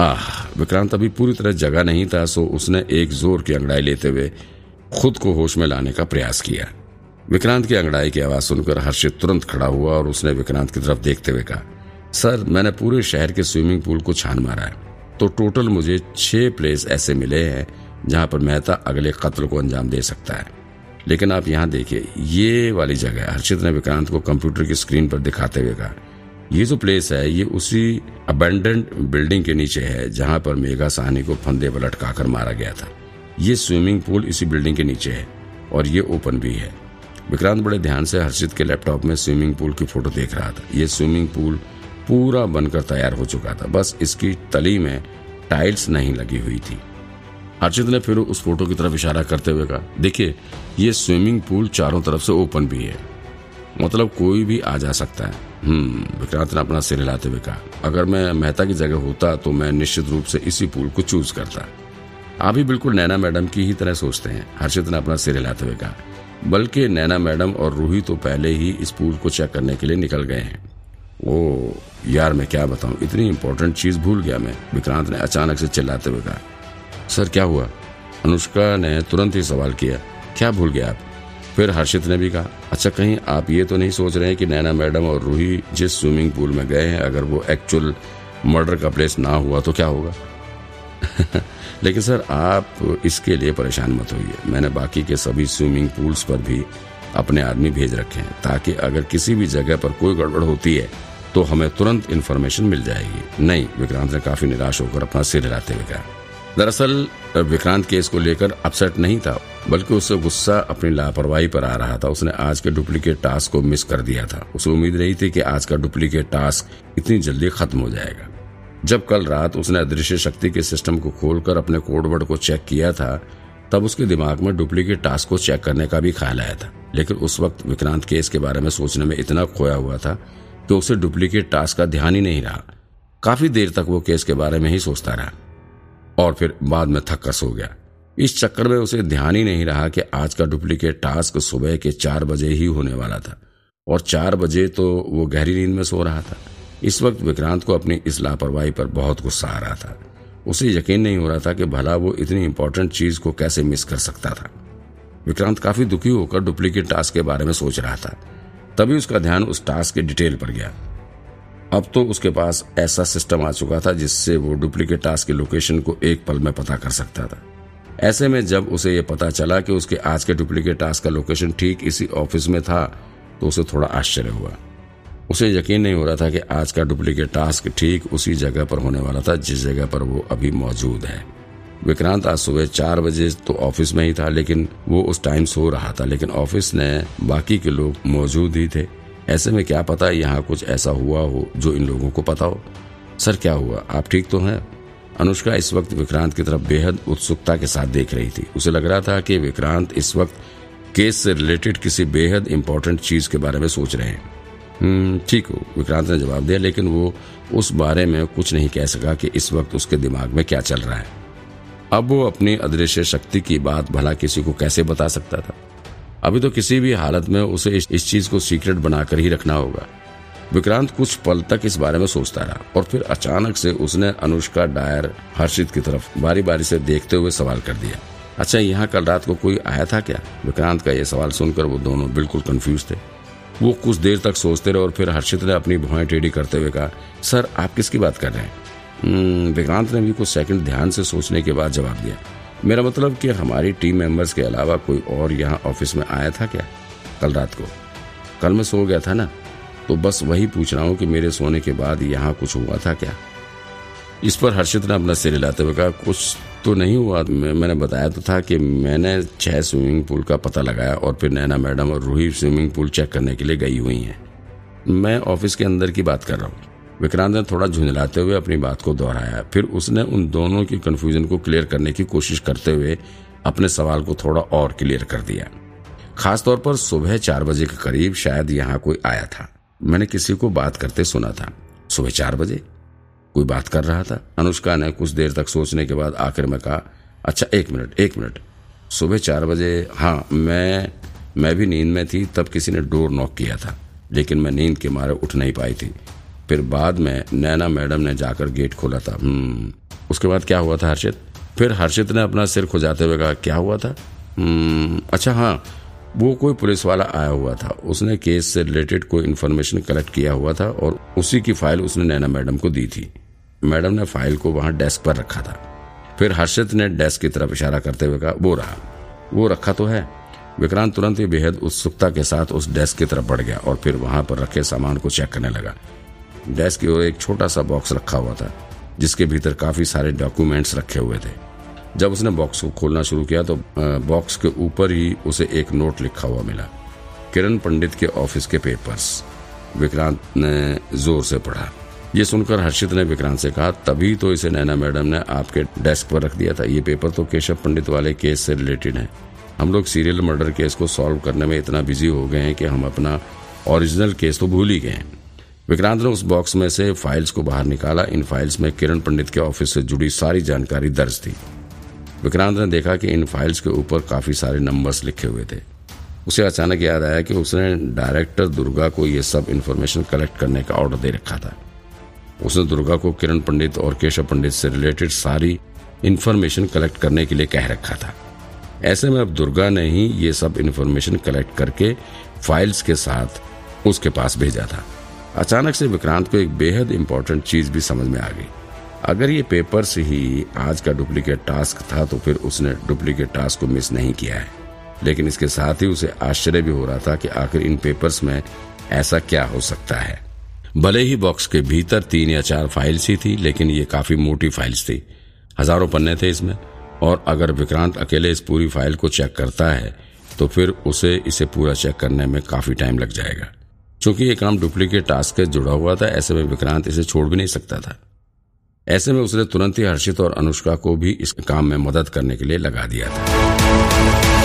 आह, विक्रांत अभी पूरी तरह जगा नहीं था, सो उसने एक ज़ोर की अंगड़ाई लेते हुए खुद को होश में लाने का प्रयास किया। विक्रांत की अंगड़ाई की आवाज़ सुनकर हर्षित तुरंत खड़ा हुआ और उसने विक्रांत की तरफ़ देखते हुए कहा, सर, मैंने पूरे शहर के स्विमिंग पूल को छान मारा है तो टोटल मुझे छह प्लेस ऐसे मिले हैं, जहाँ पर मेहता अगले कत्ल को अंजाम दे सकता है। लेकिन आप यहाँ देखिए, ये वाली जगह हर्षित ने विक्रांत को कंप्यूटर की स्क्रीन पर दिखाते हुए कहा ये जो प्लेस है, ये उसी अबेंडेंट बिल्डिंग के नीचे है, जहाँ पर मेघा साहनी को फंदे पर लटकाकर मारा गया था। ये स्विमिंग पूल इसी बिल्डिंग के नीचे है, और ये ओपन भी है। विक्रांत बड़े ध्यान से हर्षित के लैपटॉप में स्विमिंग पूल की फ़ोटो देख रहा था। ये स्विमिंग पूल पूरा बनकर तैयार हो चुका था, बस इसकी तली में टाइल्स नहीं लगी हुई थी। हर्षित ने फिर उस फ़ोटो की तरफ़ इशारा करते हुए कहा, देखिए, ये स्विमिंग पूल चारों तरफ़ से ओपन भी है। मतलब कोई भी आ जा सकता है। हम्म विक्रांत ने अपना सिर हिलाते हुए कहा, अगर मैं मेहता की जगह होता तो मैं निश्चित रूप से इसी पुल को चूज़ करता। आप भी बिल्कुल नैना मैडम की ही तरह सोचते हैं, हर्षित ने अपना सिर हिलाते हुए कहा, बल्कि नैना मैडम और रूही तो पहले ही इस पुल को चेक करने के लिए निकल गए हैं। ओ, यार मैं क्या बताऊँ, इतनी इंपॉर्टेंट चीज़ भूल गया मैं, विक्रांत ने अचानक से चिल्लाते हुए कहा। सर, क्या हुआ? अनुष्का ने तुरंत ही सवाल किया, क्या भूल गया आप? फिर हर्षित ने भी कहा अच्छा कहीं आप ये तो नहीं सोच रहे हैं कि नैना मैडम और रूही जिस स्विमिंग पूल में गए हैं, अगर वो एक्चुअल मर्डर का प्लेस ना हुआ तो क्या होगा? लेकिन सर, आप इसके लिए परेशान मत होइए। मैंने बाकी के सभी स्विमिंग पूल्स पर भी अपने आदमी भेज रखे हैं, ताकि अगर किसी भी जगह पर कोई गड़बड़ होती है तो हमें तुरंत इन्फॉर्मेशन मिल जाएगी। नहीं, विक्रांत ने काफ़ी निराश होकर अपना सिर हिलाते हुए कहा दरअसल विक्रांत केस को लेकर अपसेट नहीं था, बल्कि उससे गुस्सा अपनी लापरवाही पर आ रहा था। उसने आज के डुप्लीकेट टास्क को मिस कर दिया था। उसे उम्मीद नहीं थी कि आज का डुप्लीकेट टास्क इतनी जल्दी खत्म हो जाएगा। जब कल रात उसने अदृश्य शक्ति के सिस्टम को खोलकर अपने कोडवर्ड को चेक किया था, तब उसके दिमाग में डुप्लीकेट टास्क को चेक करने का भी ख्याल आया था। लेकिन उस वक्त विक्रांत केस के बारे में सोचने में इतना खोया हुआ था कि उसे डुप्लीकेट टास्क का ध्यान ही नहीं रहा। काफ़ी देर तक वो केस के बारे में ही सोचता रहा। और फिर बाद में थक्कस सो गया। इस चक्कर में उसे ध्यान ही नहीं रहा कि आज का डुप्लीकेट टास्क सुबह के चार बजे ही होने वाला था। और चार बजे तो वो गहरी नींद में सो रहा था। इस वक्त विक्रांत को अपनी इस लापरवाही पर बहुत गुस्सा आ रहा था। उसे यकीन नहीं हो रहा था कि भला वो इतनी इंपॉर्टेंट चीज़ को कैसे मिस कर सकता था। विक्रांत काफ़ी दुखी होकर डुप्लीकेट टास्क के बारे में सोच रहा था। तभी उसका ध्यान उस टास्क के डिटेल पर गया। अब तो उसके पास ऐसा सिस्टम आ चुका था जिससे वो डुप्लीकेट टास्क की लोकेशन को एक पल में पता कर सकता था। ऐसे में जब उसे ये पता चला कि उसके आज के डुप्लीकेट टास्क का लोकेशन ठीक इसी ऑफ़िस में था तो उसे थोड़ा आश्चर्य हुआ। उसे यकीन नहीं हो रहा था कि आज का डुप्लीकेट टास्क ठीक उसी जगह पर होने वाला था जिस जगह पर वो अभी मौजूद है। विक्रांत आज सुबह चार बजे तो ऑफ़िस में ही था, लेकिन वो उस टाइम सो रहा था, लेकिन ऑफ़िस ने बाकी के लोग मौजूद ही थे। ऐसे में क्या पता यहाँ कुछ ऐसा हुआ हो जो इन लोगों को पता हो? सर क्या हुआ? आप ठीक तो हैं? अनुष्का इस वक्त विक्रांत की तरफ़ बेहद उत्सुकता के साथ देख रही थी। उसे लग रहा था कि विक्रांत इस वक्त केस से रिलेटेड किसी बेहद इम्पोर्टेंट चीज़ के बारे में सोच रहे हैं। हम्म, ठीक हो विक्रांत ने जवाब दिया लेकिन वो उस बारे में कुछ नहीं कह सका कि इस वक्त उसके दिमाग में क्या चल रहा है। अब वो अपनी अदृश्य शक्ति की बात भला किसी को कैसे बता सकता था? अभी तो किसी भी हालत में उसे इस, चीज़ को सीक्रेट बनाकर ही रखना होगा। विक्रांत कुछ पल तक इस बारे में सोचता रहा और फिर अचानक से उसने अनुष्का डायर हर्षित की तरफ़ बारी बारी से देखते हुए सवाल कर दिया। अच्छा यहाँ कल रात को कोई आया था क्या? विक्रांत का यह सवाल सुनकर वो दोनों बिल्कुल कंफ्यूज थे। वो कुछ देर तक सोचते रहे और फिर हर्षित ने अपनी भुआई टेढ़ी करते हुए कहा सर आप किसकी बात कर रहे हैं? हम्म, विक्रांत ने भी कुछ सेकंड ध्यान से सोचने के बाद जवाब दिया। मेरा मतलब कि हमारी टीम मेंबर्स के अलावा कोई और यहाँ ऑफ़िस में आया था क्या? कल रात को। कल मैं सो गया था ना? तो बस वही पूछ रहा हूँ कि मेरे सोने के बाद यहाँ कुछ हुआ था क्या? इस पर हर्षित ने अपना सिर हिलाते हुए कहा कुछ तो नहीं हुआ। मैं, मैंने बताया तो था कि मैंने छह स्विमिंग पूल का पता लगाया और फिर नैना मैडम और रूही स्विमिंग पूल चेक करने के लिए गई हुई हैं। मैं ऑफ़िस के अंदर की बात कर रहा हूँ। विक्रांत ने थोड़ा झुंझलाते हुए अपनी बात को दोहराया। फिर उसने उन दोनों की कंफ्यूजन को क्लियर करने की कोशिश करते हुए अपने सवाल को थोड़ा और क्लियर कर दिया। खासतौर पर सुबह चार बजे के करीब शायद यहाँ कोई आया था। मैंने किसी को बात करते सुना था। सुबह चार बजे? कोई बात कर रहा था? अनुष्का ने कुछ देर तक सोचने के बाद आखिर में कहा अच्छा एक मिनट एक मिनट। सुबह चार बजे हाँ मैं मैं भी नींद में थी, तब किसी ने डोर नॉक किया था, लेकिन मैं नींद के मारे उठ नहीं पाई थी। फिर बाद में नैना मैडम ने जाकर गेट खोला था। हम्म उसके बाद क्या हुआ था हर्षित? फिर हर्षित ने अपना सिर खुजाते हुए कहा क्या हुआ था? "हम्म, अच्छा हाँ वो कोई पुलिस वाला आया हुआ था। उसने केस से रिलेटेड कोई इन्फॉर्मेशन कलेक्ट किया हुआ था और उसी की फ़ाइल उसने नैना मैडम को दी थी। मैडम ने फ़ाइल को वहाँ डेस्क पर रखा था। फिर हर्षित ने डेस्क की तरफ़ इशारा करते हुए कहा वो रहा। वो रखा तो है। विक्रांत तुरंत ही बेहद उत्सुकता के साथ उस डेस्क की तरफ़ बढ़ गया और फिर वहाँ पर रखे सामान को चेक करने लगा। डेस्क की ओर एक छोटा सा बॉक्स रखा हुआ था, जिसके भीतर काफ़ी सारे डॉक्यूमेंट्स रखे हुए थे। जब उसने बॉक्स को खोलना शुरू किया तो बॉक्स के ऊपर ही उसे एक नोट लिखा हुआ मिला, किरण पंडित के ऑफ़िस के पेपर्स। विक्रांत ने ज़ोर से पढ़ा। ये सुनकर हर्षित ने विक्रांत से कहा, तभी तो इसे नैना मैडम ने आपके डेस्क पर रख दिया था। ये पेपर तो केशव पंडित वाले केस से रिलेटेड है। हम लोग सीरियल मर्डर केस को सॉल्व करने में इतना बिज़ी हो गए हैं कि हम अपना ओरिजिनल केस तो भूल ही गए हैं। विक्रांत ने उस बॉक्स में से फाइल्स को बाहर निकाला। इन फाइल्स में किरण पंडित के ऑफ़िस से जुड़ी सारी जानकारी दर्ज थी। विक्रांत ने देखा कि इन फाइल्स के ऊपर काफ़ी सारे नंबर्स लिखे हुए थे। उसे अचानक याद आया कि उसने डायरेक्टर दुर्गा को यह सब इन्फॉर्मेशन कलेक्ट करने का ऑर्डर दे रखा था। उसने दुर्गा को किरण पंडित और केशव पंडित से रिलेटेड सारी इन्फॉर्मेशन कलेक्ट करने के लिए कह रखा था। ऐसे में अब दुर्गा ने ही ये सब इन्फॉर्मेशन कलेक्ट करके फाइल्स के साथ उसके पास भेजा था। अचानक से विक्रांत को एक बेहद इंपॉर्टेंट चीज़ भी समझ में आ गई। अगर ये पेपर्स ही आज का डुप्लीकेट टास्क था तो फिर उसने डुप्लीकेट टास्क को मिस नहीं किया है। लेकिन इसके साथ ही उसे आश्चर्य भी हो रहा था कि आखिर इन पेपर्स में ऐसा क्या हो सकता है। भले ही बॉक्स के भीतर तीन या चार फाइल्स ही थी, लेकिन ये काफ़ी मोटी फाइल्स थी। हज़ारों पन्ने थे इसमें। और अगर विक्रांत अकेले इस पूरी फ़ाइल को चेक करता है तो फिर उसे इसे पूरा चेक करने में काफ़ी टाइम लग जाएगा। क्योंकि ये काम डुप्लीकेट टास्क से जुड़ा हुआ था, ऐसे में विक्रांत इसे छोड़ भी नहीं सकता था। ऐसे में उसने तुरंत ही हर्षित और अनुष्का को भी इस काम में मदद करने के लिए लगा दिया था।